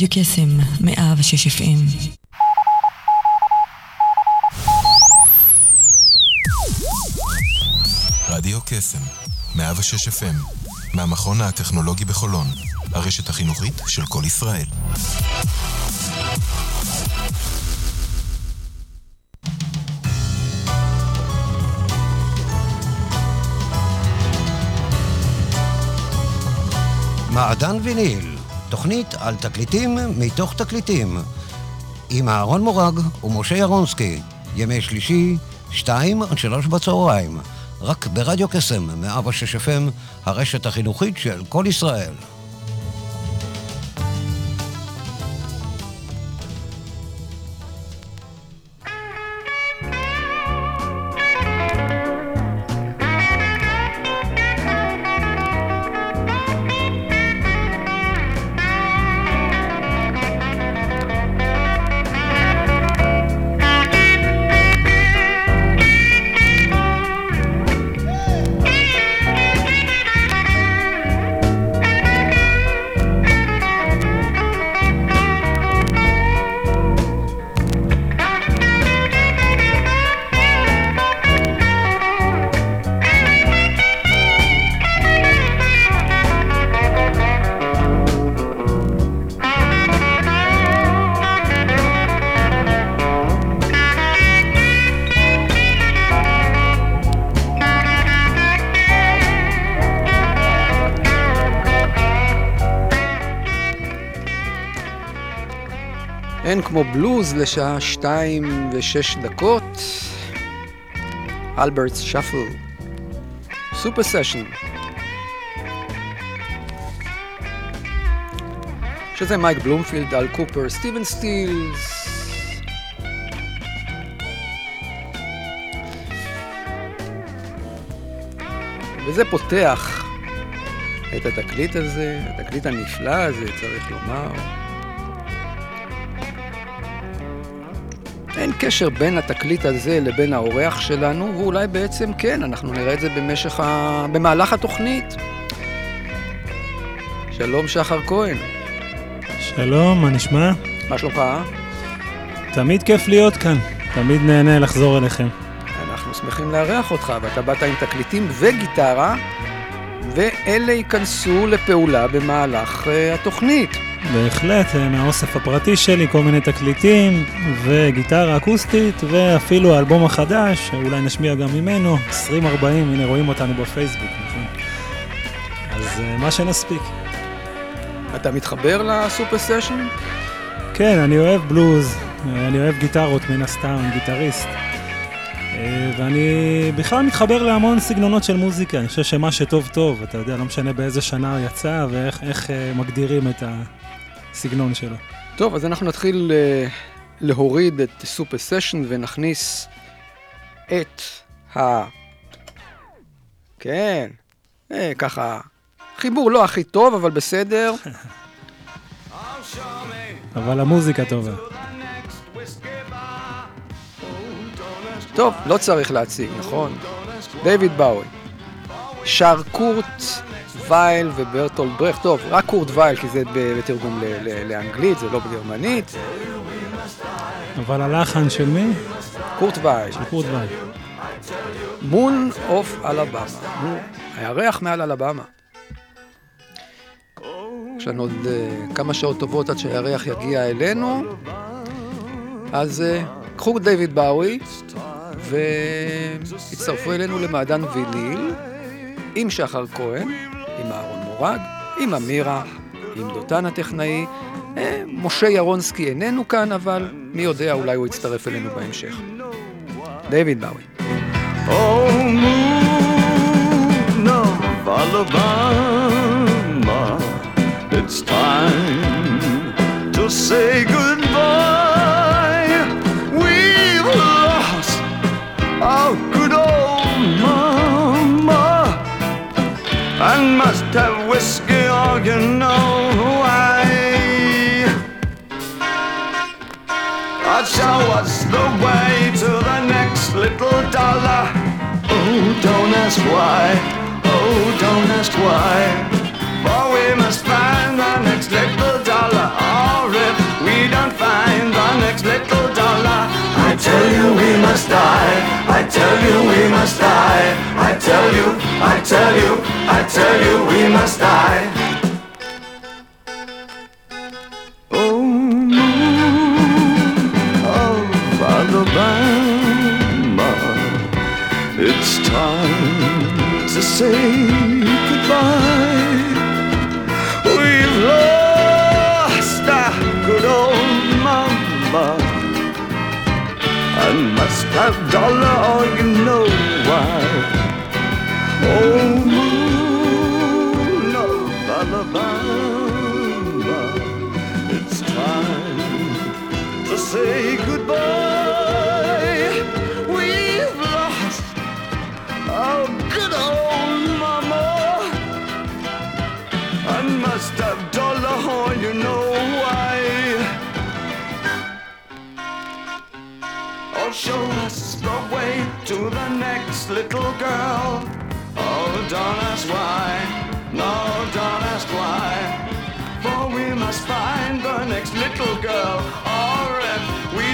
רדיו קסם, מאה ושש אפים. רדיו קסם, 106 FM, מהמכון הטכנולוגי בחולון, הרשת החינוכית של כל ישראל. מעדן ויניל, תוכנית על תקליטים מתוך תקליטים, עם אהרון מורג ומשה ירונסקי, ימי שלישי, שתיים עד שלוש בצהריים, רק ברדיו קסם, 106 FM, הרשת החינוכית של כל ישראל. אין כמו בלוז לשעה שתיים ושש דקות. Albert's Shuffle. Super Session. שזה מייק בלומפילד, אל קופר, סטיבן סטילס. וזה פותח את התקליט הזה, התקליט הנפלא הזה, צריך לומר. אין קשר בין התקליט הזה לבין האורח שלנו, ואולי בעצם כן, אנחנו נראה את זה במשך ה... במהלך התוכנית. שלום שחר כהן. שלום, מה נשמע? מה שלומך? תמיד כיף להיות כאן, תמיד נהנה לחזור אליכם. אנחנו שמחים לארח אותך, ואתה באת עם תקליטים וגיטרה, ואלה ייכנסו לפעולה במהלך uh, התוכנית. בהחלט, אה, מהאוסף הפרטי שלי, כל מיני תקליטים, וגיטרה אקוסטית, ואפילו האלבום החדש, שאולי נשמיע גם ממנו, 2040, הנה רואים אותנו בפייסבוק, נכון? אז אה, מה שנספיק. אתה מתחבר לסופר סשן? כן, אני אוהב בלוז, אני אוהב גיטרות מן הסתם, גיטריסט. ואני בכלל מתחבר להמון סגנונות של מוזיקה, אני חושב שמה שטוב טוב, אתה יודע, לא משנה באיזה שנה יצא ואיך מגדירים את הסגנון שלו. טוב, אז אנחנו נתחיל uh, להוריד את סופר סשן ונכניס את ה... כן, אה, ככה, חיבור לא הכי טוב, אבל בסדר. אבל המוזיקה טובה. טוב, לא צריך להציג, נכון? דיוויד באוי. שר קורט וייל וברטולד ברכט, טוב, רק קורט וייל כי זה בתרגום לאנגלית, זה לא בגרמנית. אבל הלחן של מי? קורט וייל. של קורט וייל. Moon of Alabama. הירח מעל אלבמה. יש לנו עוד אה, כמה שעות טובות עד שהירח יגיע אלינו, אז uh, קחו את דיוויד באוי והצטרפו אלינו למעדן ויניל עם שחר כהן, עם אהרון מורג, עם אמירה, עם דותן הטכנאי. אה, משה ירונסקי איננו כאן, אבל מי יודע, אולי הוא יצטרף אלינו בהמשך. דיוויד באוי. It's time to say goodbye. Our good old mama and must have whiskey or you know why. I'll show us the way to the next little dollar. Oh, don't ask why. Oh, don't ask why. For we must find the next little dollar. All right. next little dollar. I tell you we must die. I tell you I tell you, I tell you we must die. Oh, it's time to say goodbye. We've lost our good old mama. I must have dollar, or you know say goodbye. We've lost our good old mama. I must have dollar, or you know why. Oh, show us the way to the next little girl. Oh, don't ask why. No, don't ask why. For we must find the next little girl. Or if we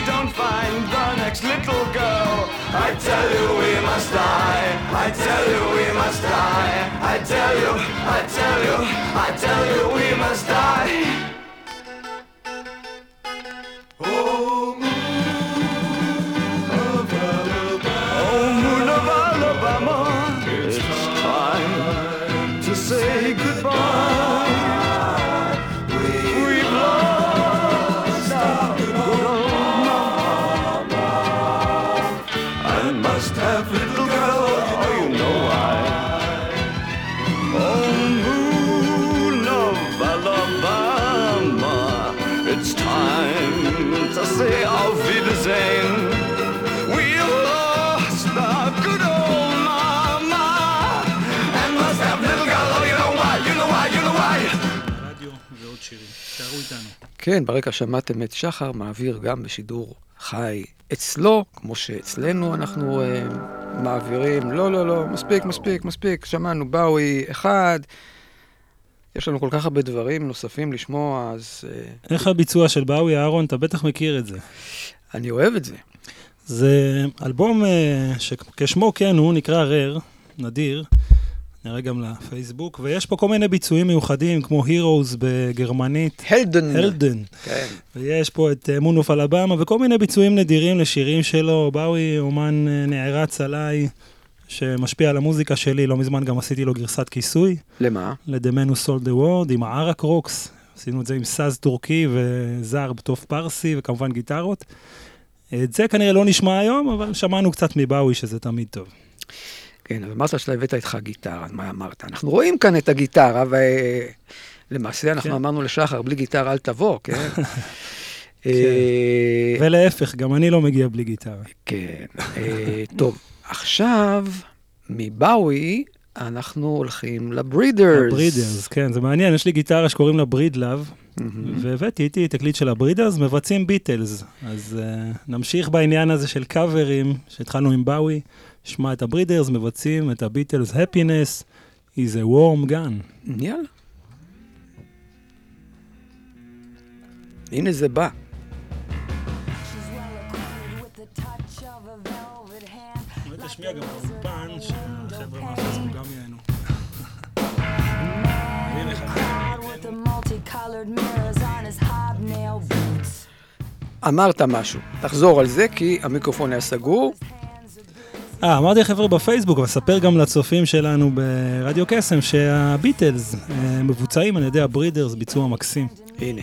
don't find the next little girl, I tell you we must die. I tell you we must die. I tell you, I tell you, I tell you we must die. Must have little כן, ברקע שמעתם את שחר מעביר גם בשידור חי אצלו, כמו שאצלנו אנחנו אה, מעבירים. לא, לא, לא, מספיק, מספיק, מספיק, שמענו באוי אחד. יש לנו כל כך הרבה דברים נוספים לשמוע, אז אה, איך הביצוע של באוי אהרון? אתה בטח מכיר את זה. אני אוהב את זה. זה אלבום אה, שכשמו כן הוא נקרא רר, נדיר, נראה גם לפייסבוק, ויש פה כל מיני ביצועים מיוחדים כמו Heroes בגרמנית, הלדן. הלדן, כן. ויש פה את Moon of Alabama וכל מיני ביצועים נדירים לשירים שלו, באוי אומן אה, נערץ עליי, שמשפיע על המוזיקה שלי, לא מזמן גם עשיתי לו גרסת כיסוי, ל- The Man Who Sold the World עם הערק רוקס, עשינו את זה עם סאז טורקי וזרב, תוף פרסי וכמובן גיטרות. את זה כנראה לא נשמע היום, אבל שמענו קצת מבאוי שזה תמיד טוב. כן, אבל אמרת שאתה הבאת איתך גיטרה, מה אמרת? אנחנו רואים כאן את הגיטרה, ולמעשה אנחנו כן. אמרנו לשחר, בלי גיטרה אל תבוא, כן? אה, ולהפך, גם אני לא מגיע בלי גיטרה. כן. אה, טוב, עכשיו, מבאוי, אנחנו הולכים לברידרס. הברידרס, כן, זה מעניין, יש לי גיטרה שקוראים לה Breedlove, והבאתי איתי תקליט של הברידרס, מבצעים ביטלס. אז אה, נמשיך בעניין הזה של קאברים, שהתחלנו עם באוי, נשמע את הברידרס, מבצעים את הביטלס, Happiness is a warm gun. יאללה. הנה זה בא. תשמיע גם באולפן, שהחבר'ה מהפייסבוק גם ייהנו. אמרת משהו, תחזור על זה כי המיקרופון היה סגור. אה, אמרתי לחבר'ה בפייסבוק, אבל ספר גם לצופים שלנו ברדיו קסם, שהביטלס אה, מבוצעים על ידי הברידרס, ביצוע מקסים. הנה.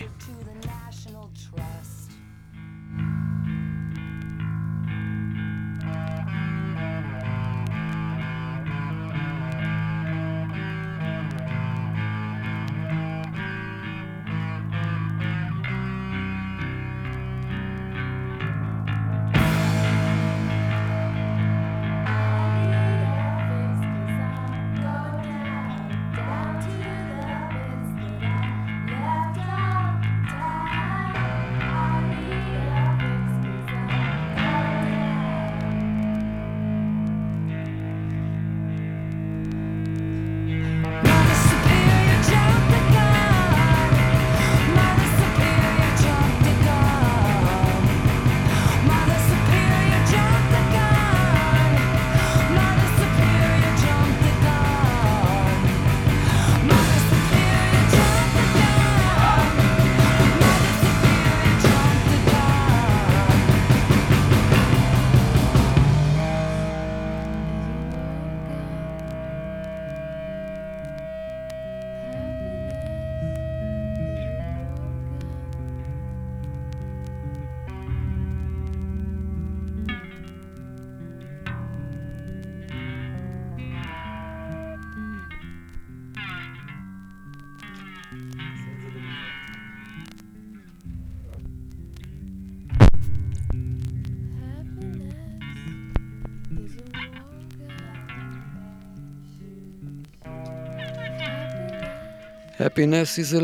Happiness is a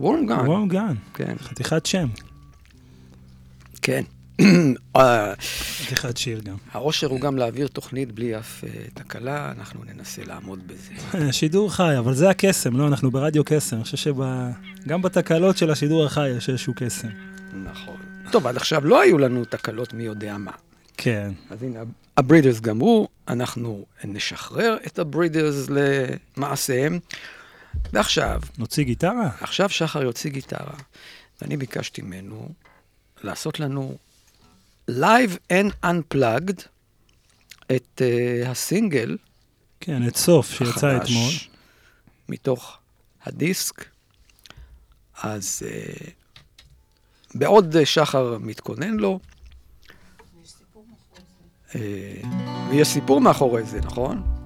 warm gun. וואו גן, כן, חתיכת שם, כן. אה, חתיכת שיר גם. העושר הוא גם להעביר תוכנית בלי אף אה, תקלה, אנחנו ננסה לעמוד בזה. שידור חי, אבל זה הקסם, לא? אנחנו ברדיו קסם. אני חושב שגם בתקלות של השידור החי יש איזשהו קסם. נכון. טוב, עד עכשיו לא היו לנו תקלות מי יודע מה. כן. אז הנה, הברידרס גמרו, אנחנו נשחרר את הברידרס למעשיהם. ועכשיו, נוציא גיטרה? עכשיו שחר יוציא גיטרה, ואני ביקשתי ממנו לעשות לנו Live and Unplugged את uh, הסינגל כן, את סוף שיצא אתמול. מתוך הדיסק. אז uh, בעוד uh, שחר מתכונן לו, ויש סיפור מאחורי זה, נכון?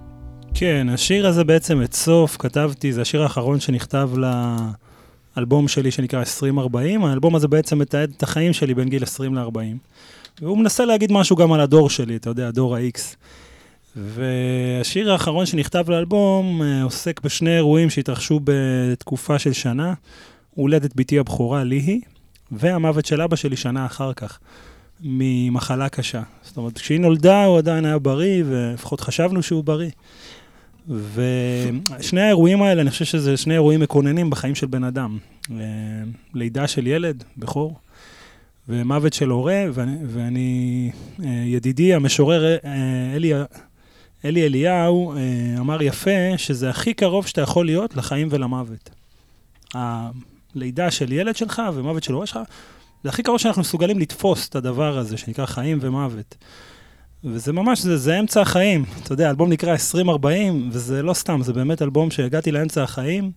כן, השיר הזה בעצם את סוף כתבתי, זה השיר האחרון שנכתב לאלבום שלי שנקרא 2040. האלבום הזה בעצם מתעד את החיים שלי בין גיל 20 ל-40. והוא מנסה להגיד משהו גם על הדור שלי, אתה יודע, דור ה-X. והשיר האחרון שנכתב לאלבום אה, עוסק בשני אירועים שהתרחשו בתקופה של שנה. הולדת בתי הבכורה, ליהי, והמוות של אבא שלי שנה אחר כך, ממחלה קשה. זאת אומרת, כשהיא נולדה הוא עדיין היה בריא, ולפחות חשבנו שהוא בריא. ושני האירועים האלה, אני חושב שזה שני אירועים מקוננים בחיים של בן אדם. אה, לידה של ילד, בכור, ומוות של הורה, ואני, ואני אה, ידידי המשורר אה, אלי, אלי אליהו אמר יפה שזה הכי קרוב שאתה יכול להיות לחיים ולמוות. הלידה של ילד שלך ומוות של הורה שלך, זה הכי קרוב שאנחנו מסוגלים לתפוס את הדבר הזה שנקרא חיים ומוות. וזה ממש, זה, זה אמצע החיים. אתה יודע, האלבום נקרא 2040, וזה לא סתם, זה באמת אלבום שהגעתי לאמצע החיים,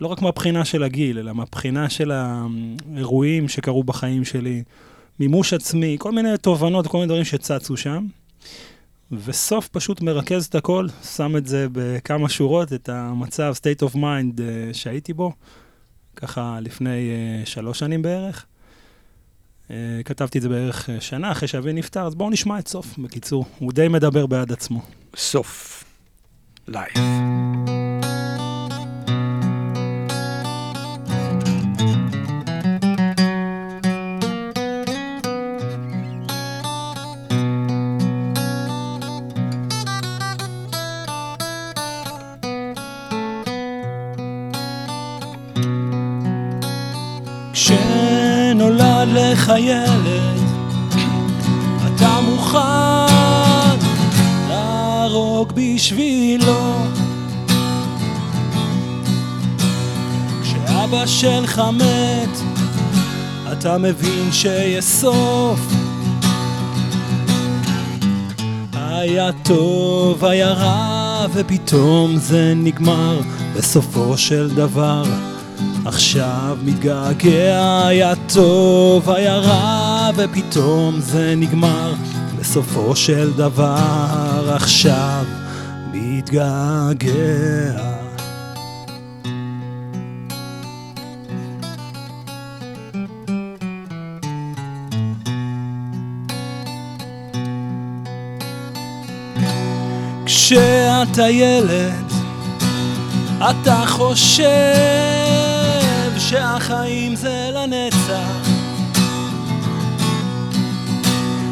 לא רק מהבחינה של הגיל, אלא מהבחינה של האירועים שקרו בחיים שלי, מימוש עצמי, כל מיני תובנות, כל מיני דברים שצצו שם. וסוף פשוט מרכז את הכל, שם את זה בכמה שורות, את המצב, state of mind אה, שהייתי בו, ככה לפני אה, שלוש שנים בערך. אה, כתבתי את זה בערך אה, שנה אחרי שאבי נפטר, אז בואו נשמע את סוף, בקיצור. הוא די מדבר בעד עצמו. סוף. לייב. לך ילד, אתה מוכן להרוג בשבילו. כשאבא שלך מת, אתה מבין שיש סוף. היה טוב, היה רע, ופתאום זה נגמר בסופו של דבר. עכשיו מתגעגע, היה טוב, היה רע, ופתאום זה נגמר בסופו של דבר. עכשיו מתגעגע. כשאתה ילד, אתה חושב שהחיים זה לנצח.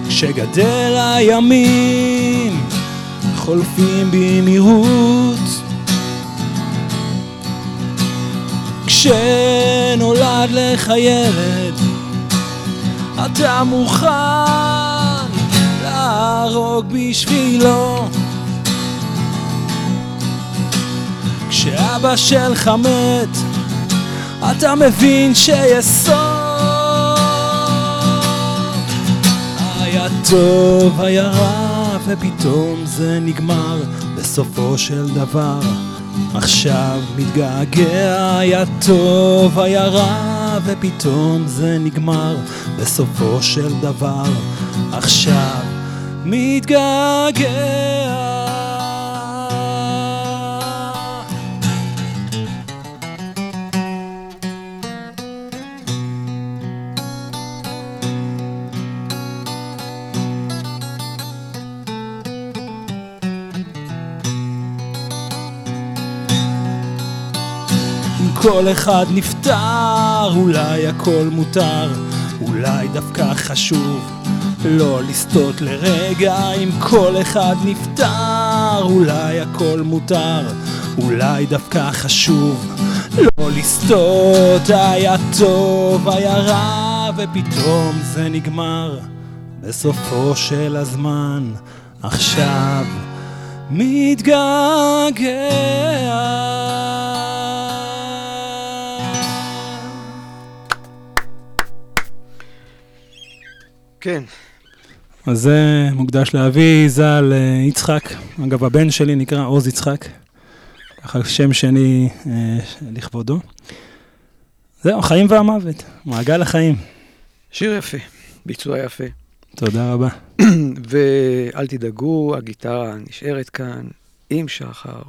כשגדל הימים, חולפים במהירות. כשנולד לך ילד, אתה מוכן להרוג בשבילו. כשאבא שלך מת, אתה מבין שיש סוף. היה טוב, היה רע, ופתאום זה נגמר בסופו של דבר. עכשיו מתגעגע, היה טוב, היה רע, ופתאום זה נגמר בסופו של דבר. עכשיו מתגעגע. כל אחד נפטר, אולי הכל מותר, אולי דווקא חשוב לא לסטות לרגע אם כל אחד נפטר, אולי הכל מותר, אולי דווקא חשוב לא לסטות, היה טוב, היה רע, ופתאום זה נגמר. בסופו של הזמן, עכשיו מתגעגע. כן, אז זה מוקדש לאבי ז"ל אה, יצחק. אגב, הבן שלי נקרא עוז יצחק. ככה שם שני אה, לכבודו. זהו, החיים והמוות, מעגל החיים. שיר יפה, ביצוע יפה. תודה רבה. ואל תדאגו, הגיטרה נשארת כאן עם שחר.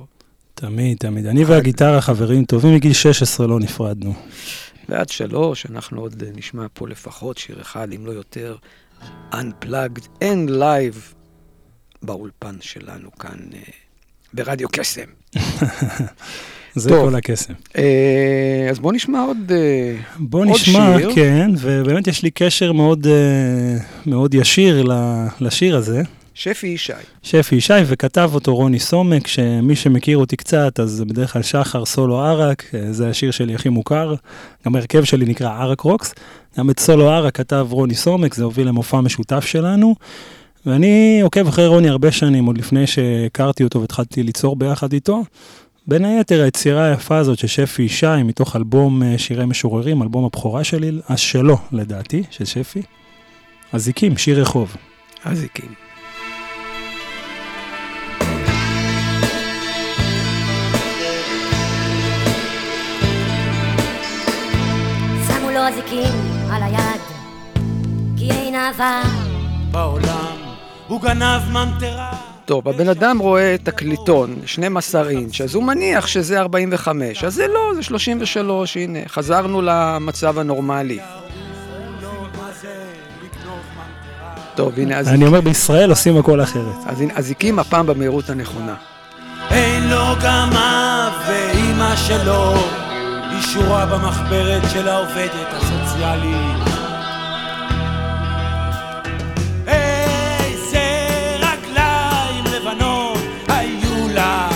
תמיד, תמיד. אני והגיטרה חברים טובים מגיל 16 לא נפרדנו. ועד שלוש, אנחנו עוד נשמע פה לפחות שיר אחד, אם לא יותר, Unplugged and Live באולפן שלנו כאן אה, ברדיו קסם. זה טוב. כל הקסם. אה, אז בואו נשמע עוד, אה, בוא עוד נשמע, שיר. כן, ובאמת יש לי קשר מאוד, מאוד ישיר לשיר הזה. שפי ישי. שפי ישי, וכתב אותו רוני סומק, שמי שמכיר אותי קצת, אז זה בדרך כלל שחר סולו ערק, אה, זה השיר שלי הכי מוכר. גם ההרכב שלי נקרא ערק רוקס. גם את סולו ערק כתב רוני סומק, זה הוביל למופע משותף שלנו. ואני עוקב אחרי רוני הרבה שנים, עוד לפני שהכרתי אותו והתחלתי ליצור ביחד איתו. בין היתר, היצירה היפה הזאת של שפי ישי, מתוך אלבום אה, שירי משוררים, אלבום הבכורה שלי, אז שלו, לדעתי, של שפי. אזיקים, שיר רחוב. אזיקים. לו אזיקים על היד, כי אין אהבה. בעולם הוא גנב ממטרה. טוב, הבן אדם רואה תקליטון, 12 אינץ', אז הוא מניח שזה 45, אז זה לא, זה 33, הנה, חזרנו למצב הנורמלי. טוב, הנה, אז, אני אומר, בישראל עושים הכל אחרת. אז הנה, אזיקים הפעם במהירות הנכונה. אין לו גם אב ואימא שלו, היא שורה במחברת של העובדת הסוציאלית. איזה רגליים לבנות היו לה,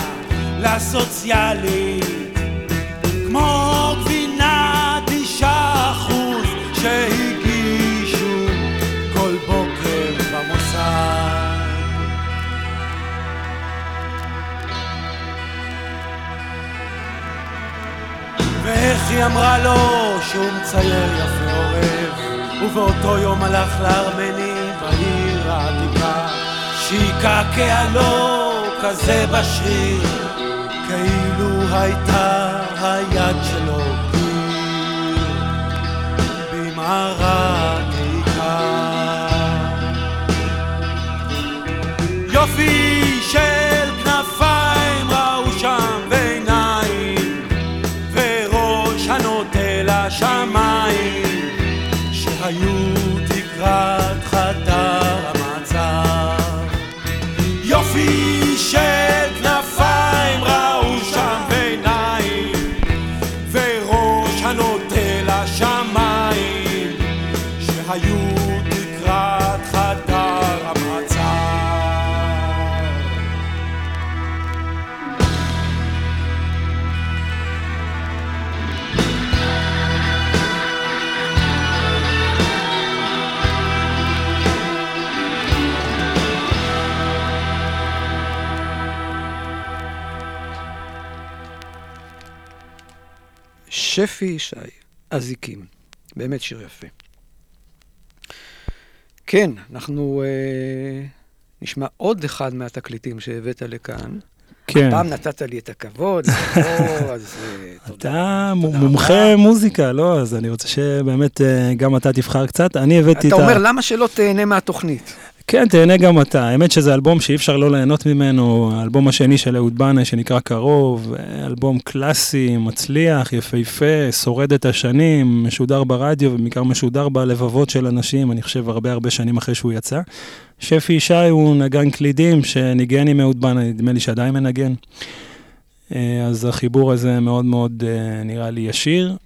לסוציאלית, כמו ואיך היא אמרה לו שהוא מצייר יפה עורב ובאותו יום הלך לארמני בעיר העתיקה. שיקעקע לו כזה בשריר כאילו הייתה היד שלו במערה עתיקה יופי שפי ישי, אזיקים. באמת שיר יפה. כן, אנחנו אה, נשמע עוד אחד מהתקליטים שהבאת לכאן. כן. פעם נתת לי את הכבוד, לבוא, אז אה, תודה. אתה תודה מומחה רבה. מוזיקה, לא? אז אני רוצה שבאמת אה, גם אתה תבחר קצת. אני הבאתי את אתה ה... אומר, למה שלא תהנה מהתוכנית? כן, תהנה גם אתה. האמת שזה אלבום שאי אפשר לא ליהנות ממנו, האלבום השני של אהוד בנאי שנקרא קרוב, אלבום קלאסי, מצליח, יפהפה, שורד את השנים, משודר ברדיו ובעיקר משודר בלבבות של אנשים, אני חושב הרבה הרבה שנים אחרי שהוא יצא. שפי ישי הוא נגן קלידים שניגן עם אהוד בנאי, נדמה לי שעדיין מנגן. אה, אז החיבור הזה מאוד מאוד אה, נראה לי ישיר.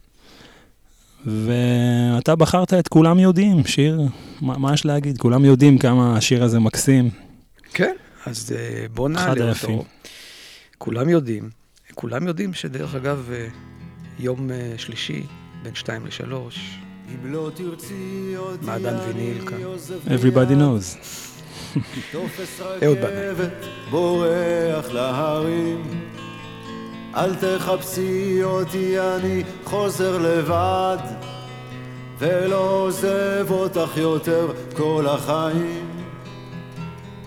ואתה בחרת את כולם יודעים, שיר, מה, מה יש להגיד? כולם יודעים כמה השיר הזה מקסים. כן, אז אה, בוא נעלה. אותו. כולם יודעים, כולם יודעים שדרך אגב, אה, יום אה, שלישי, בין שתיים לשלוש, לא מעדן ויניל כאן. Everybody knows. אהוד בנאי. רכבת, בורח להרים. אל תחפשי אותי, אני חוזר לבד, ולא עוזב אותך יותר כל החיים.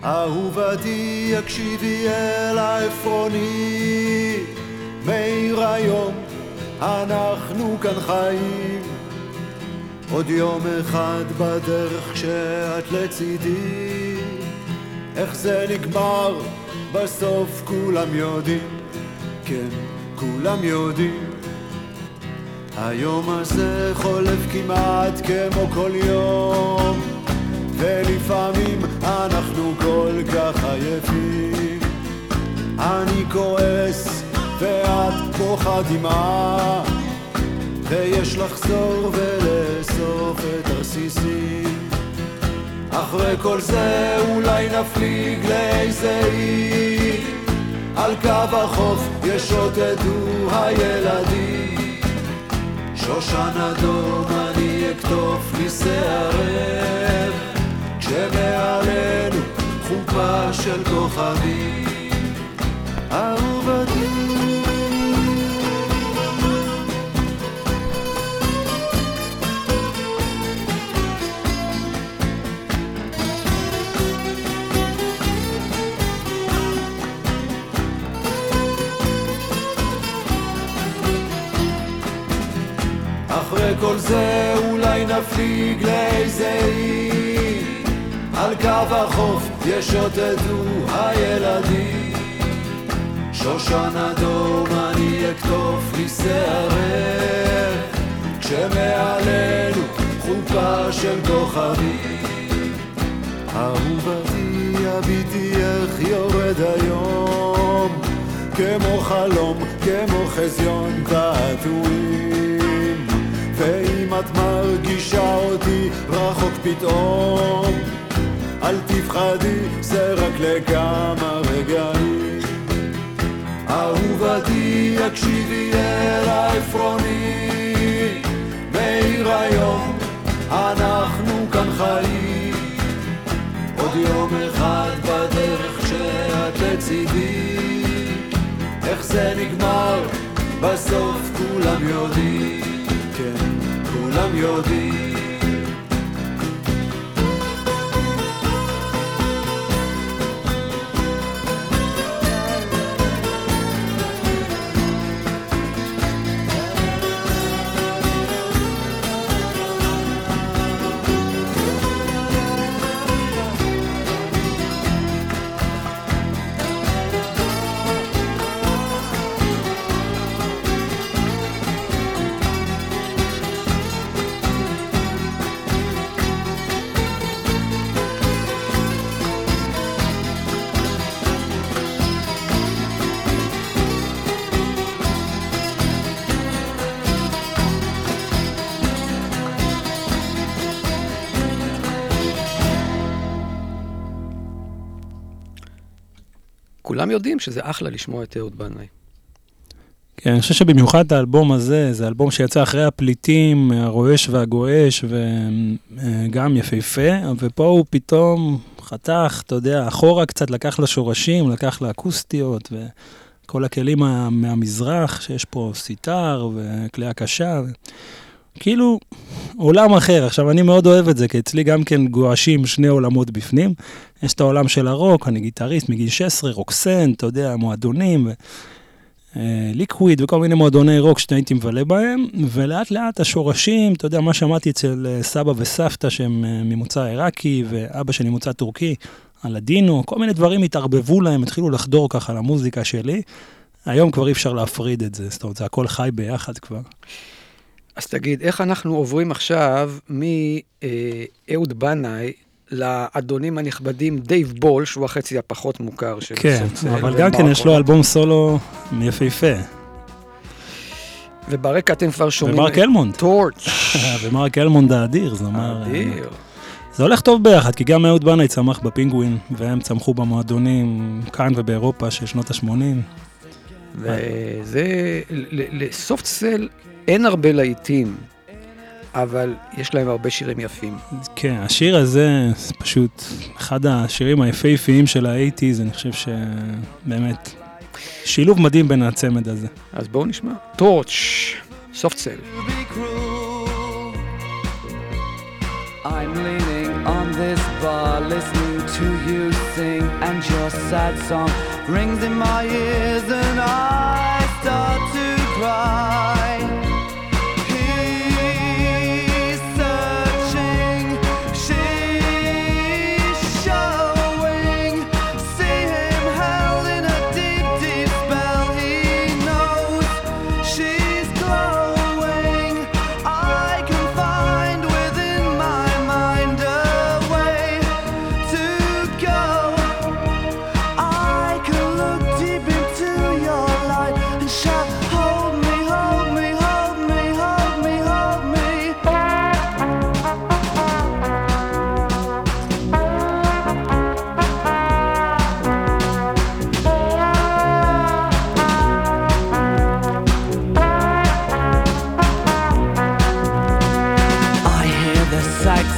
אהובתי, הקשיבי אל העפרוני, מאיר היום, אנחנו כאן חיים. עוד יום אחד בדרך כשאת לצידי, איך זה נגמר, בסוף כולם יודעים, כן, כולם יודעים. היום הזה חולף כמעט כמו כל יום, ולפעמים אנחנו כל כך עייפים. אני כועס ואת בוכה דמעה, ויש לחזור ולאסוף את הרסיסים. אחרי כל זה אולי נפליג לאיזה אי, על קו החוף ישוטטו הילדים. שושן אדום אני אקטוף לי שערב, כשמעלינו חופה של כוכבים. אחרי כל זה אולי נפליג לאיזה אי על קו החוף ישוטטו הילדים. שושן אדום אני אקטוף לי שערך כשמעלינו חופה של כוכבים. אהובתי הביטי איך יורד היום? כמו חלום, כמו חזיון תעתועים ואם את מרגישה אותי רחוק פתאום אל תפחדי, זה רק לכמה רגעים אהובתי, הקשיבי אל העפרוני מאיר היום, אנחנו כאן חיים. עוד יום אחד בדרך כשאת לצידי איך זה נגמר, בסוף כולם יודעים כולם יודעים כולם יודעים שזה אחלה לשמוע את אהוד בנאי. כן, אני חושב שבמיוחד האלבום הזה, זה אלבום שיצא אחרי הפליטים, הרועש והגועש, וגם יפהפה, ופה הוא פתאום חתך, אתה יודע, אחורה קצת, לקח לשורשים, לקח לאקוסטיות, וכל הכלים מה, מהמזרח, שיש פה סיטר וכלי הקשה. כאילו, עולם אחר. עכשיו, אני מאוד אוהב את זה, כי אצלי גם כן גועשים שני עולמות בפנים. יש את העולם של הרוק, אני גיטריסט מגיל 16, רוקסן, אתה יודע, מועדונים. ו... ליקוויד וכל מיני מועדוני רוק שהייתי מבלה בהם, ולאט לאט השורשים, אתה יודע, מה שמעתי אצל אה, סבא וסבתא שהם אה, ממוצא עיראקי, ואבא שלי ממוצא טורקי, הלדינו, כל מיני דברים התערבבו להם, התחילו לחדור ככה למוזיקה שלי. היום כבר אי אפשר להפריד את זה, זאת אומרת, זה הכל חי ביחד כבר. אז תגיד, איך אנחנו עוברים עכשיו מאהוד בנאי לאדונים הנכבדים דייב בול, שהוא החצי הפחות מוכר של כן, סופט סל, אבל גם כן יש לו אלבום סולו יפהפה. וברקע אתם כבר שומעים... ומרק אלמונד. Torch. ומרק אלמונד האדיר, זה אומר... אדיר. זה הולך טוב ביחד, כי גם אהוד בנאי צמח בפינגווין, והם צמחו במועדונים כאן ובאירופה של שנות ה-80. וזה, לסופט סל אין הרבה להיטים, אבל יש להם הרבה שירים יפים. כן, השיר הזה זה פשוט אחד השירים היפהפיים של האייטיז, אני חושב שבאמת שילוב מדהים בין הצמד הזה. אז בואו נשמע. טורץ', סופט סל. I'm leaning on this bar, listening to you sing, and your sad song rings in my ears, and I start to cry.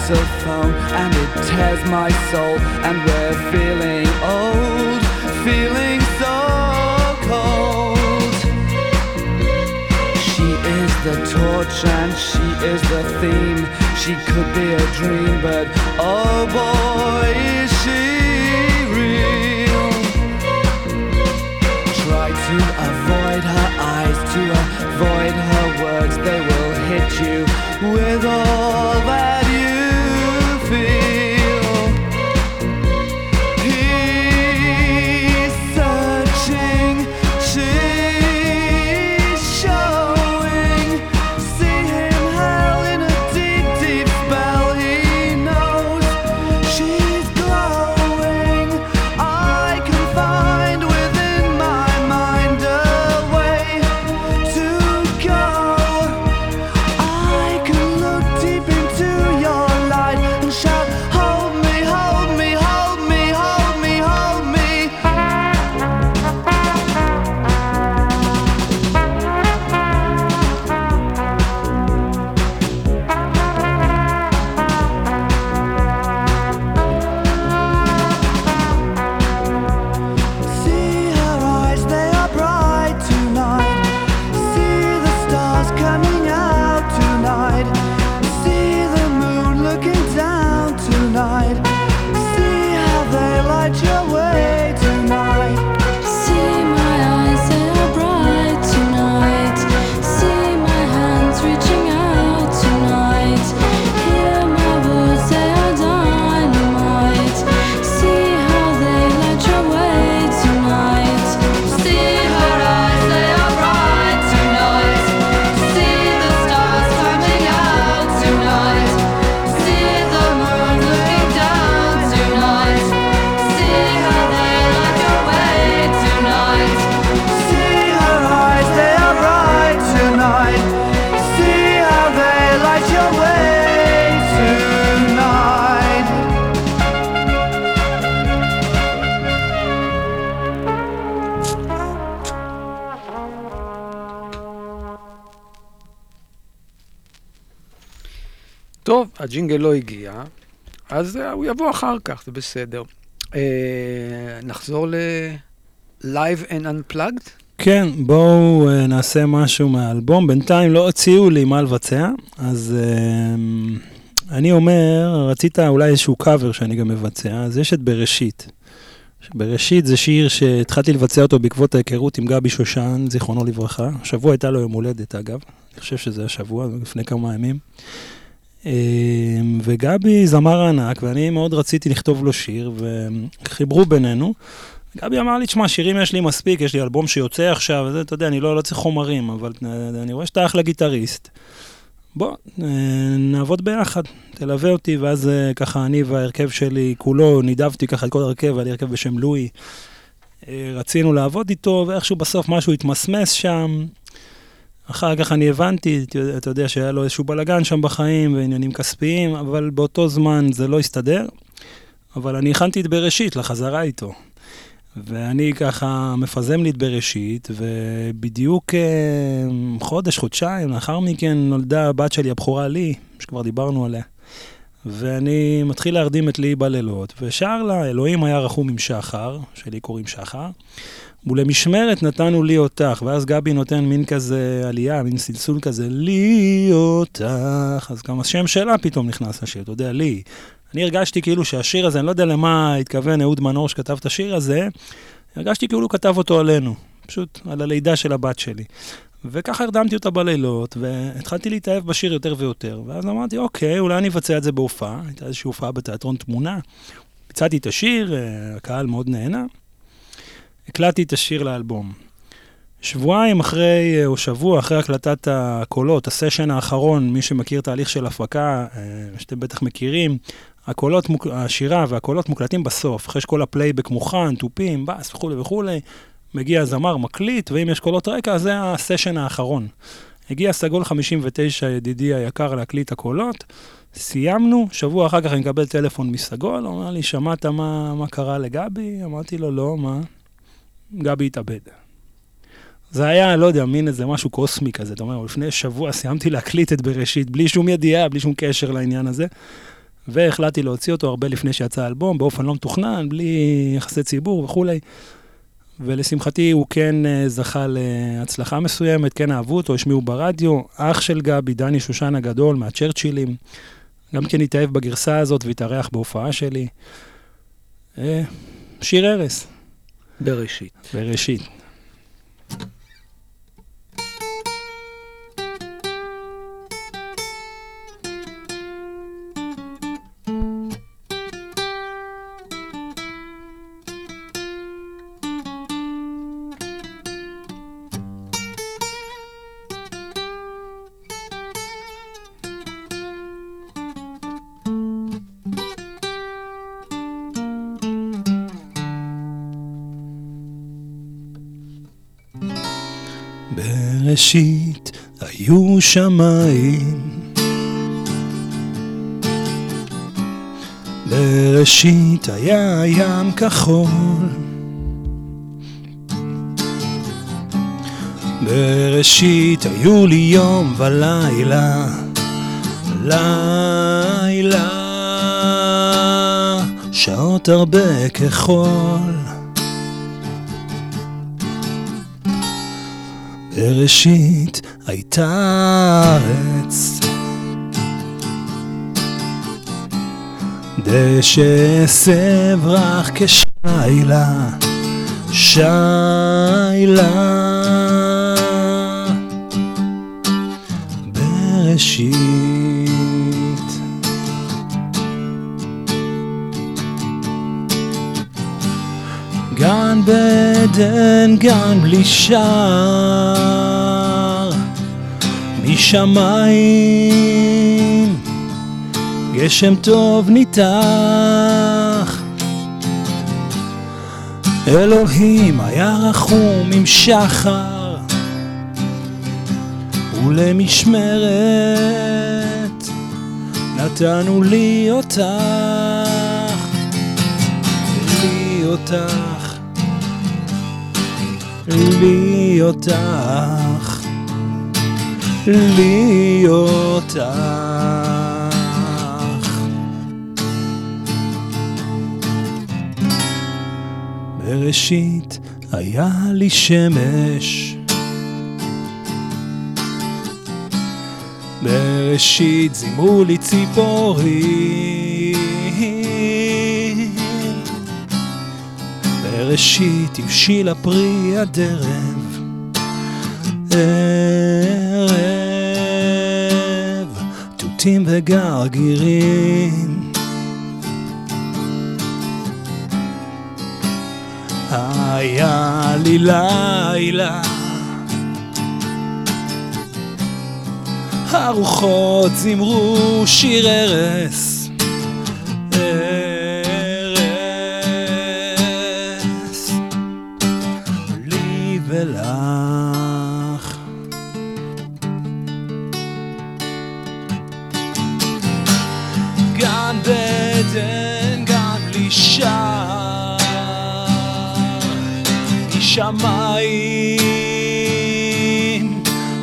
The phone and it tears my soul, and we're feeling old, feeling so cold. She is the torch and she is the theme. She could be a dream, but oh boy, הג'ינגל לא הגיע, אז הוא יבוא אחר כך, זה בסדר. אה, נחזור ל-Live and Unplugged? כן, בואו uh, נעשה משהו מהאלבום. בינתיים לא הציעו לי מה לבצע, אז uh, אני אומר, רצית אולי איזשהו קאבר שאני גם מבצע, אז יש את בראשית. בראשית זה שיר שהתחלתי לבצע אותו בעקבות ההיכרות עם גבי שושן, זיכרונו לברכה. השבוע הייתה לו יום הולדת אגב, אני חושב שזה השבוע, לפני כמה ימים. אה, וגבי זמר ענק, ואני מאוד רציתי לכתוב לו שיר, וחיברו בינינו. גבי אמר לי, תשמע, שירים יש לי מספיק, יש לי אלבום שיוצא עכשיו, וזה, אתה יודע, אני לא, לא צריך חומרים, אבל אני רואה שאתה אחלה גיטריסט. בוא, אה, נעבוד ביחד, תלווה אותי, ואז אה, ככה אני וההרכב שלי כולו, נידבתי ככה את כל ההרכב, היה לי הרכב בשם לואי. אה, רצינו לעבוד איתו, ואיכשהו בסוף משהו התמסמס שם. אחר כך אני הבנתי, אתה יודע- שהיה לו איזשהו בלאגן שם בחיים ועניינים כספיים, אבל באותו זמן זה לא הסתדר. אבל אני הכנתי את בראשית לחזרה איתו. ואני ככה מפזם לי את בראשית, ובדיוק אה, חודש, חודשיים לאחר מכן נולדה הבת שלי, הבכורה לי, שכבר דיברנו עליה. ואני מתחיל להרדים את לי בלילות, ושר לה, אלוהים היה רחום עם שחר, שלי קוראים שחר, ולמשמרת נתנו לי אותך, ואז גבי נותן מין כזה עלייה, מין סלסול כזה, לי אותך, אז גם השם שלה פתאום נכנס לשיר, אתה יודע, לי. אני הרגשתי כאילו שהשיר הזה, אני לא יודע למה התכוון אהוד מנור שכתב את השיר הזה, הרגשתי כאילו הוא כתב אותו עלינו, פשוט על הלידה של הבת שלי. וככה הרדמתי אותה בלילות, והתחלתי להתאהב בשיר יותר ויותר. ואז אמרתי, אוקיי, אולי אני אבצע את זה בהופעה. הייתה איזושהי הופעה בתיאטרון תמונה. ביצעתי את השיר, אה, הקהל מאוד נהנה. הקלטתי את השיר לאלבום. שבועיים אחרי, אה, או שבוע אחרי הקלטת הקולות, הסשן האחרון, מי שמכיר תהליך של הפקה, אה, שאתם בטח מכירים, הקולות, השירה והקולות מוקלטים בסוף, אחרי שכל הפלייבק מוכן, תופים, בס וכולי וכולי, מגיע זמר, מקליט, ואם יש קולות רקע, זה הסשן האחרון. הגיע סגול 59, ידידי היקר, להקליט הקולות, סיימנו, שבוע אחר כך אני מקבל טלפון מסגול, הוא אמר לי, שמעת מה, מה קרה לגבי? אמרתי לו, לא, מה? גבי התאבד. זה היה, לא יודע, מין איזה משהו קוסמי כזה, אתה אומר, לפני שבוע סיימתי להקליט את בראשית, בלי שום ידיעה, בלי שום קשר לעניין הזה, והחלטתי להוציא אותו הרבה לפני שיצא האלבום, באופן לא מתוכנן, בלי יחסי ציבור וכולי. ולשמחתי הוא כן אה, זכה להצלחה מסוימת, כן אהבו אותו, השמיעו ברדיו. אח של גבי, דני שושן הגדול, מהצ'רצ'ילים, גם כן התאהב בגרסה הזאת והתארח בהופעה שלי. אה, שיר ערש, בראשית. בראשית. בראשית היו שמיים, בראשית היה ים כחול, בראשית היו לי יום ולילה, לילה, שעות הרבה כחול. בראשית הייתה ארץ דשא הסב רך כשיילה, שיילה. בראשית בדן, גן בלי שער, משמיים גשם טוב ניתח. אלוהים היה רחום עם שחר, ולמשמרת נתנו לי אותך, לי אותך, לי אותך, לי אותך. בראשית היה לי שמש, בראשית זימו לי ציפורים, בראשית הבשיל הפרי הדרב, ערב, תותים וגרגירים. היה לי לילה הרוחות זימרו שיר ערש. משמיים,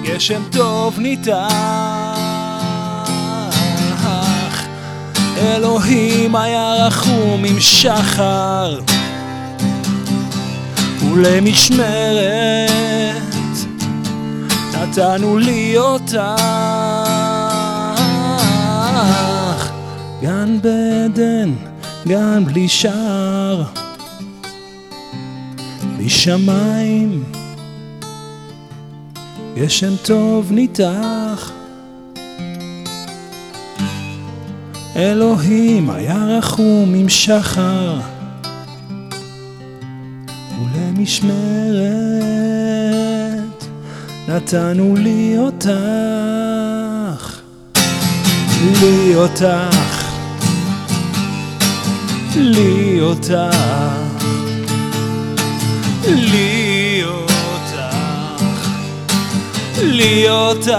גשם טוב ניתח, אלוהים היה רחום עם שחר, ולמשמרת נתנו לי אותך. גן בדן, גן בלי שער, בלי שמיים, גשם טוב ניתח. אלוהים היה רחום עם שחר, ולמשמרת נתנו לי אותך. לי אותך, לי אותך, לי אותך, לי אותך.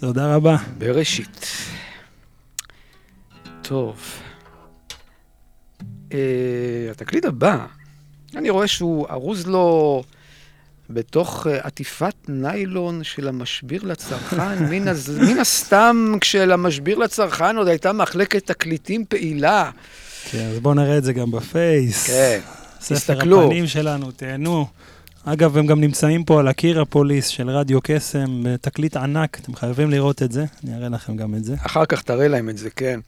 תודה רבה. בראשית. טוב. אה, התקליט הבא, אני רואה שהוא ארוז לו בתוך אה, עטיפת ניילון של המשביר לצרכן. מן, הז... מן הסתם, כשלמשביר לצרכן עוד הייתה מחלקת תקליטים פעילה. כן, אז בואו נראה את זה גם בפייס. כן, ספר תסתכלו. הפנים שלנו, תהנו. אגב, הם גם נמצאים פה על הקיר הפוליס של רדיו קסם, בתקליט ענק, אתם חייבים לראות את זה, אני אראה לכם גם את זה. אחר כך תראה להם את זה, כן.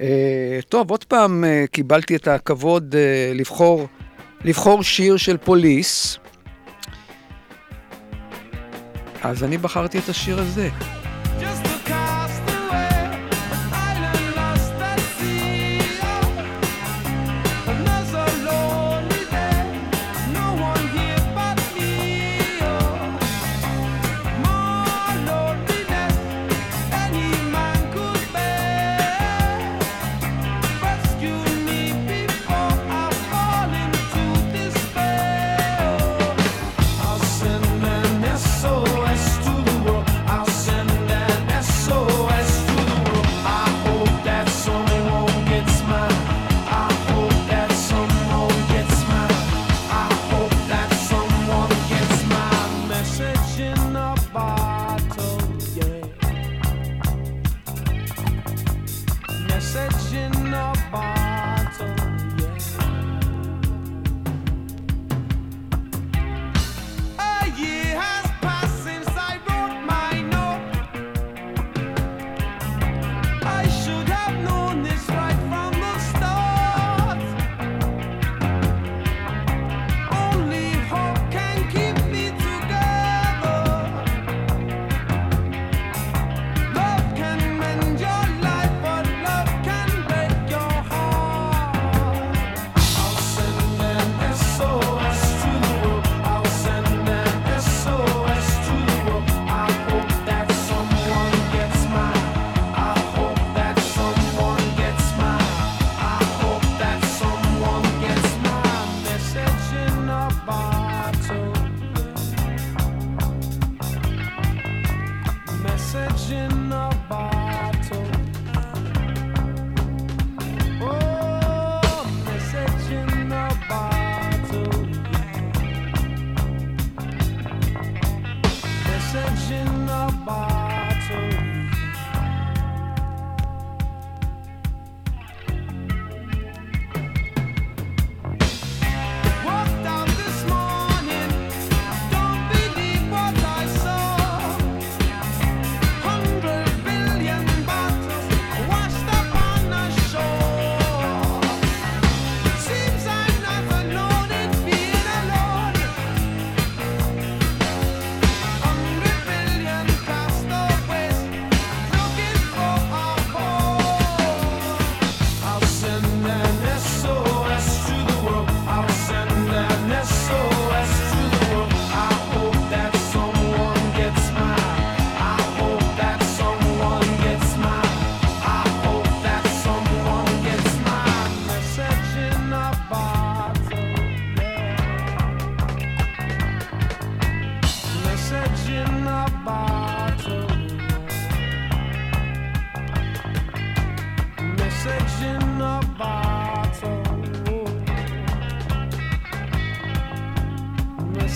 אה, טוב, עוד פעם אה, קיבלתי את הכבוד אה, לבחור, לבחור שיר של פוליס. אז אני בחרתי את השיר הזה.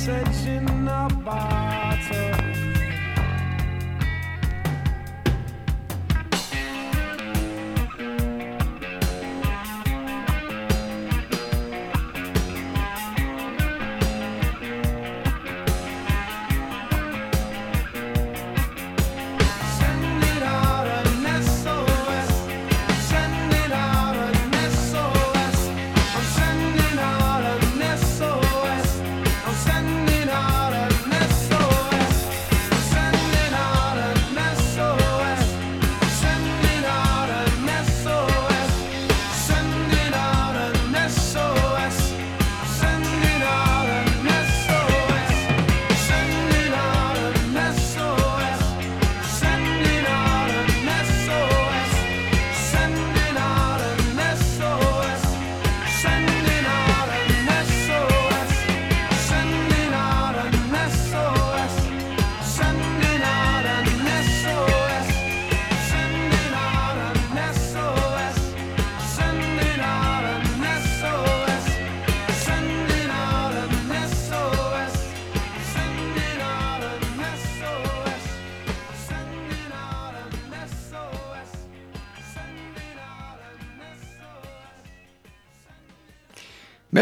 such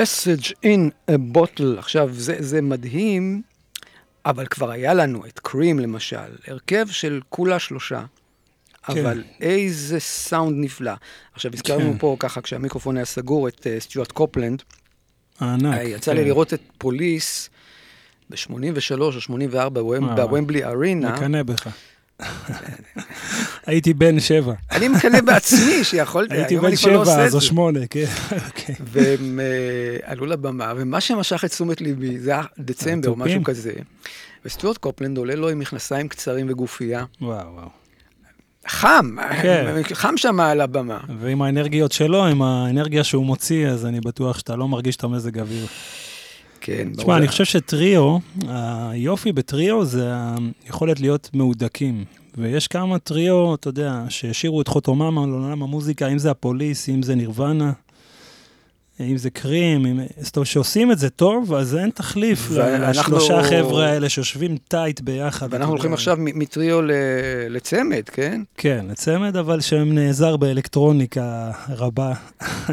Message in a bottle. עכשיו, זה, זה מדהים, אבל כבר היה לנו את קרים למשל, הרכב של כולה שלושה, אבל איזה סאונד נפלא. עכשיו, הזכרנו כן. פה ככה, כשהמיקרופון היה סגור, את אה, סטיוארט קופלנד. הענק. אה, יצא כן. לי לראות את פוליס ב-83 או 84 בוומ- אה, בוומבלי ארינה. מקנא בך. הייתי בן שבע. אני מקנא בעצמי שיכולתי, הייתי בן לא שבע, אז או. שמונה, כן. אוקיי. והם אה, עלו לבמה, ומה שמשך את תשומת ליבי, זה היה דצמבר או משהו? כזה. וסטוארט קופלנד עולה לו עם מכנסיים קצרים וגופייה. וואו, וואו. חם, כן. חם שם על הבמה. ועם האנרגיות שלו, עם האנרגיה שהוא מוציא, אז אני בטוח שאתה לא מרגיש את המזג אוויר. כן, תשמע, אני חושב שטריו, היופי בטריו זה היכולת להיות מהודקים. ויש כמה טריו, אתה יודע, שהשאירו את חותומם על עולם המוזיקה, אם זה הפוליס, אם זה נירוונה, אם זה קרים, אם... זאת אומרת, שעושים את זה טוב, אז אין תחליף לשלושה חבר'ה האלה שיושבים טייט ביחד. ואנחנו. הולכים עכשיו מטריו ל- לצמד, כן? כן, לצמד, אבל שהם נעזר באלקטרוניקה רבה.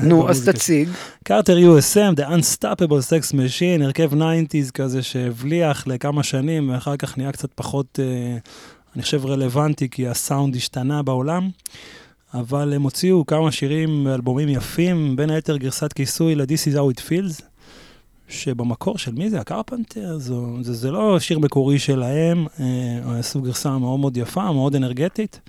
נו, אז. תציג. קרטר USM, The Unstoppable Sex Machine, הרכב 90's כזה שהבליח לכמה שנים, ואחר כך נהיה קצת פחות, אה, אני חושב, רלוונטי, כי הסאונד השתנה בעולם. אבל הם הוציאו כמה שירים ואלבומים יפים, בין היתר גרסת כיסוי ל-This is how it feels, שבמקור של מי זה? הקרפנטר? זו, זה, זה לא שיר מקורי שלהם, אה, עשו גרסה מאוד מאוד יפה, מאוד אנרגטית.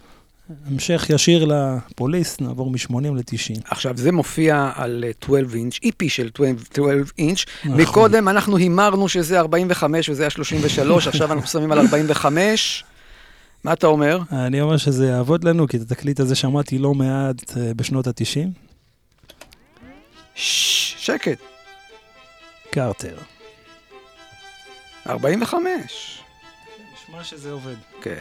המשך ישיר לפוליס, נעבור מ-80 ל-90. עכשיו, זה מופיע על אה, 12 אינץ', איפי של 12 אינץ'. נכון. מקודם אנחנו הימרנו שזה 45 וזה היה 33, עכשיו אנחנו שמים על 45. מה אתה אומר? אני אומר שזה יעבוד לנו, כי את התקליט הזה שמעתי לא מעט אה, בשנות ה-90. ששש, שקט. קרטר. 45. נשמע שזה עובד. כן.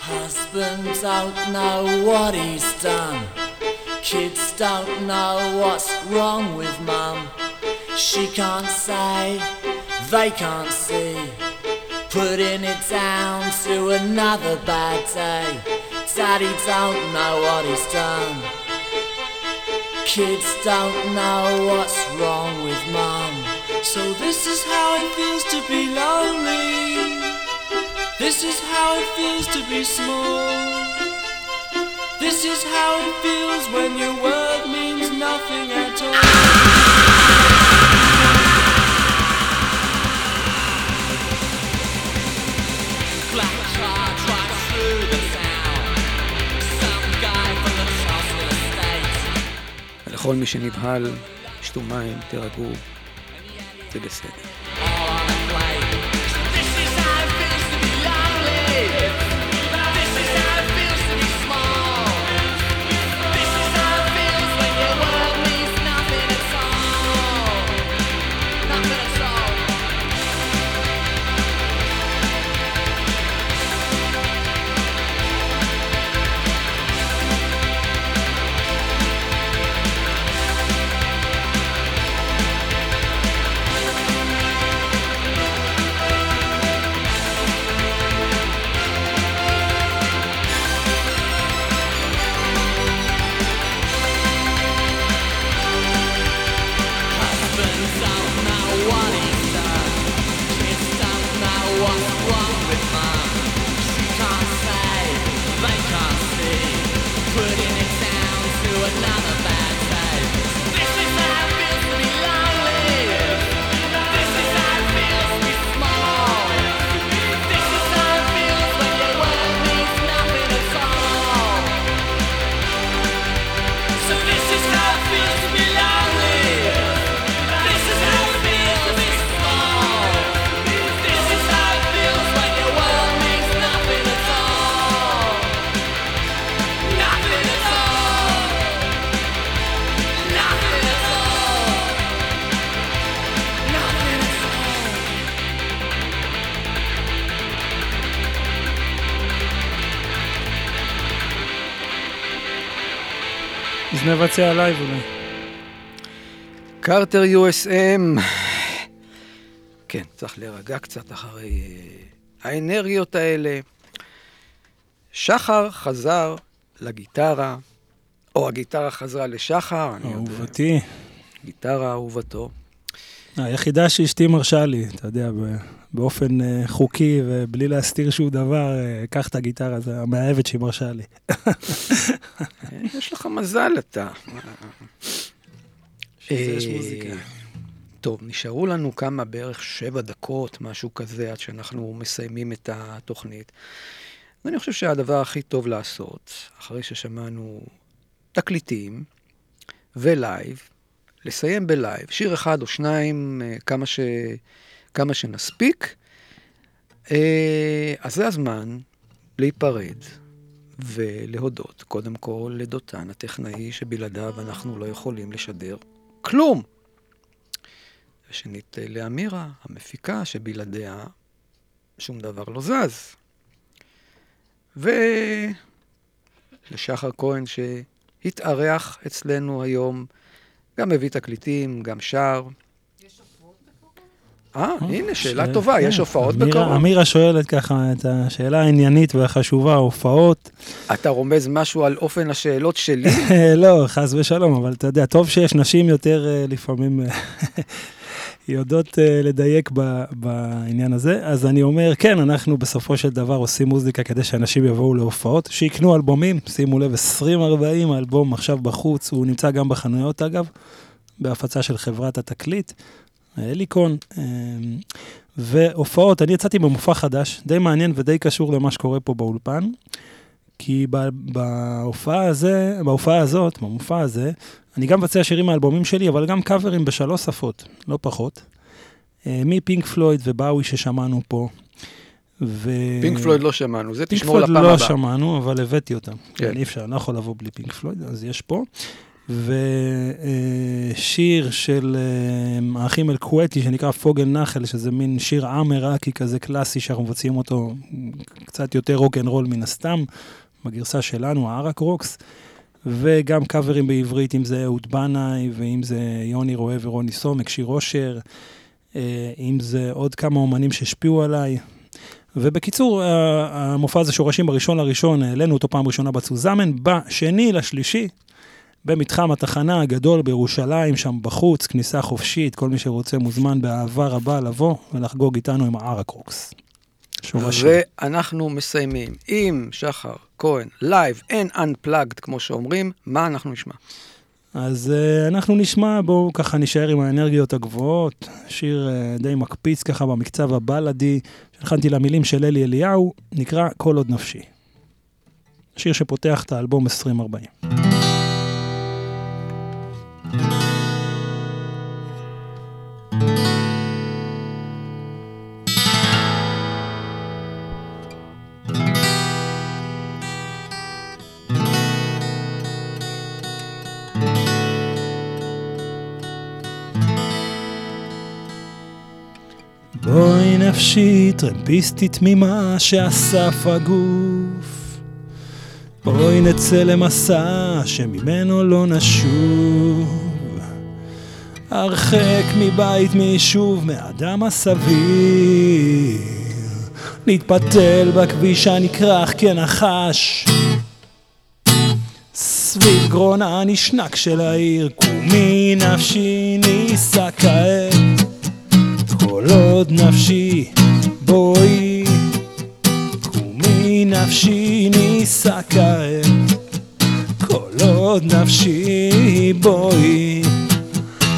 Husbands don't know what he's done. Kids don't know what's wrong with mum. She can't say, they can't see. Putting it down to another bad day. Daddy don't know what he's done. Kids don't know what's wrong with mum. So this is how it feels to be lonely. This is how it feels to be small. This is how it feels when your word means nothing at all. לכל מי שנבהל, שתו מים, תירגעו, זה בסדר. נבצע לייב אולי. קרטר USM. כן, צריך להירגע קצת אחרי אה, האנרגיות האלה. שחר חזר לגיטרה, או הגיטרה חזרה לשחר, אני יודע. אהובתי. גיטרה אהובתו. היחידה שאשתי מרשה לי, אתה יודע, באופן אה, חוקי ובלי להסתיר שום דבר, אה, קח את הגיטרה, זה המאהבת שהיא מרשה לי. יש לך מזל אתה. שזה יש אה, מוזיקה. טוב, נשארו לנו כמה, בערך שבע דקות, משהו כזה, עד שאנחנו מסיימים את התוכנית. ואני חושב שהדבר הכי טוב לעשות, אחרי ששמענו תקליטים ולייב, לסיים בלייב, שיר אחד או שניים, אה, כמה, ש... כמה שנספיק. אה, אז זה הזמן להיפרד ולהודות, קודם כל, לדותן הטכנאי, שבלעדיו אנחנו לא יכולים לשדר כלום. ושנית, אה, לאמירה, המפיקה, שבלעדיה שום דבר לא זז. ולשחר כהן, שהתארח אצלנו היום, גם הביא תקליטים, גם שר. אה, הנה, שאלה טובה, כן. יש הופעות אמירה- בקרוב? אמירה שואלת ככה את השאלה העניינית והחשובה, הופעות. אתה רומז משהו על אופן השאלות שלי? לא, חס ושלום, אבל אתה יודע, טוב שיש נשים יותר אה, לפעמים אה, יודעות אה, לדייק ב- בעניין הזה. אז אני אומר, כן, אנחנו בסופו של דבר עושים מוזיקה כדי שאנשים יבואו להופעות, שיקנו אלבומים, שימו לב, 20-40 אלבום עכשיו בחוץ, הוא נמצא גם בחנויות אגב, בהפצה של חברת התקליט, הליקון. אה, והופעות, אני יצאתי במופע חדש, די מעניין ודי קשור למה שקורה פה באולפן. כי בהופעה הזה, בהופעה הזאת, במופע הזה, אני גם מבצע שירים מהאלבומים שלי, אבל גם קאברים בשלוש שפות, לא פחות. אה, מפינק פלויד ובאוי ששמענו פה. ו... פינק פלויד לא שמענו, זה פינק תשמור פלויד לפעם לא הבאה. שמענו, אבל הבאתי אותם. כן. כן. אי אפשר, אני לא יכול לבוא בלי פינק פלויד, אז יש פה. ושיר של אה, האחים אל-כווייתי, שנקרא فوق النخل, שזה מין שיר עם עיראקי כזה קלאסי, שאנחנו מבצעים אותו קצת יותר רוק אנד רול מן הסתם, בגרסה שלנו, הערק רוקס. וגם קאברים בעברית, אם זה אהוד בנאי, ואם זה יוני רואה ורוני סומק, שיר אושר, אה, אם זה עוד כמה אומנים שהשפיעו עליי. ובקיצור, ה- המופע הזה שורשים בראשון לראשון, העלינו אותו פעם ראשונה בצוזמן, בשני לשלישי, במתחם התחנה הגדול בירושלים, שם בחוץ, כניסה חופשית, כל מי שרוצה מוזמן באהבה רבה לבוא ולחגוג איתנו עם הערק רוקס. שורשים. ואנחנו מסיימים עם שחר כהן, live and unplugged, כמו שאומרים, מה אנחנו נשמע? אז אה, אנחנו נשמע, בואו ככה נישאר עם האנרגיות הגבוהות, שיר אה, די מקפיץ ככה במקצב הבלאדי, שהלחנתי למילים של אלי אליהו, נקרא כל עוד נפשי. שיר שפותח את האלבום 2040. בואי נפשי טרמפיסטית תמימה שאסף הגוף. בואי נצא למסע שממנו לא נשוב הרחק מבית מיישוב מאדם הסביר. נתפתל בכביש הנכרך כנחש סביב גרון הנשנק של העיר. קומי נפשי נישא כעת כל עוד נפשי בואי. קומי נפשי נישא כעת כל עוד נפשי בואי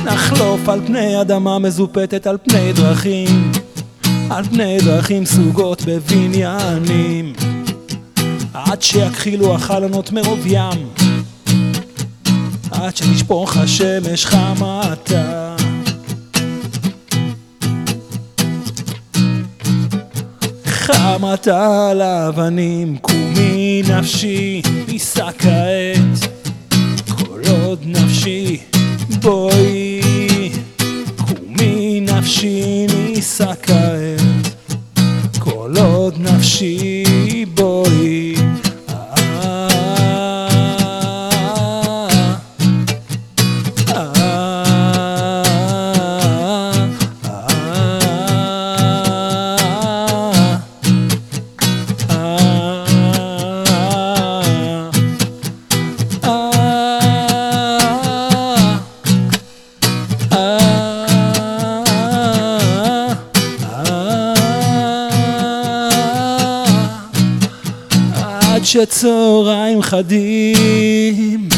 נחלוף על פני אדמה מזופתת על פני דרכים על פני דרכים סוגות בבניינים. עד שיכחילו החלונות מרוב ים עד שנשפוך השמש חמתה. חמתה על האבנים קומי נפשי נישא כעת כל עוד נפשי בואי נפשי נישא כעת. כל עוד נפשי שצהריים חדים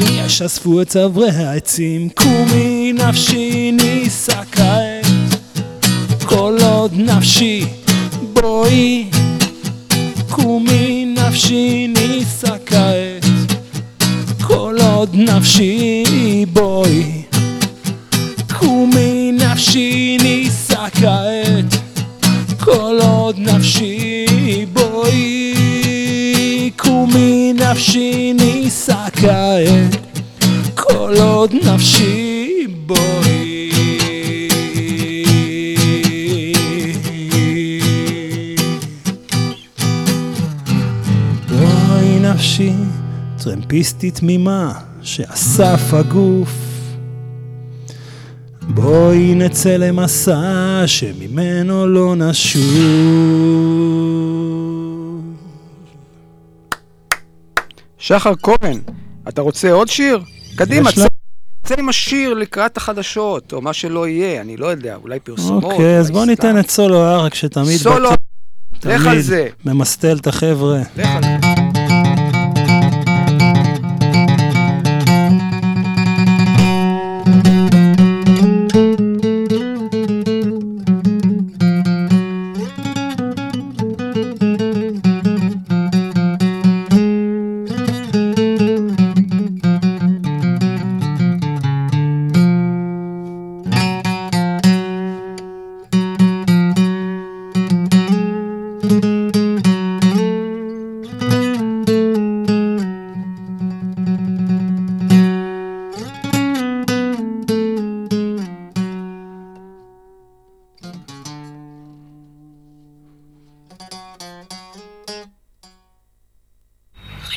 ישספו את צברי העצים קומי נפשי נישא כעת כל עוד נפשי בואי קומי נפשי נישא כעת כל עוד נפשי בואי קומי נפשי נישא כעת כל עוד נפשי נפשי נישא כעת כל עוד נפשי בואי בואי נפשי טרמפיסטית תמימה שאסף הגוף בואי נצא למסע שממנו לא נשוב. שחר כהן, אתה רוצה עוד שיר? קדימה, צא צא עם השיר לקראת החדשות, או מה שלא יהיה, אני לא יודע, אולי פרסומות. אוקיי, אז בוא. ניתן את סולו ארק שתמיד סולו, לך על זה. ממסטל את החבר'ה. לך על זה.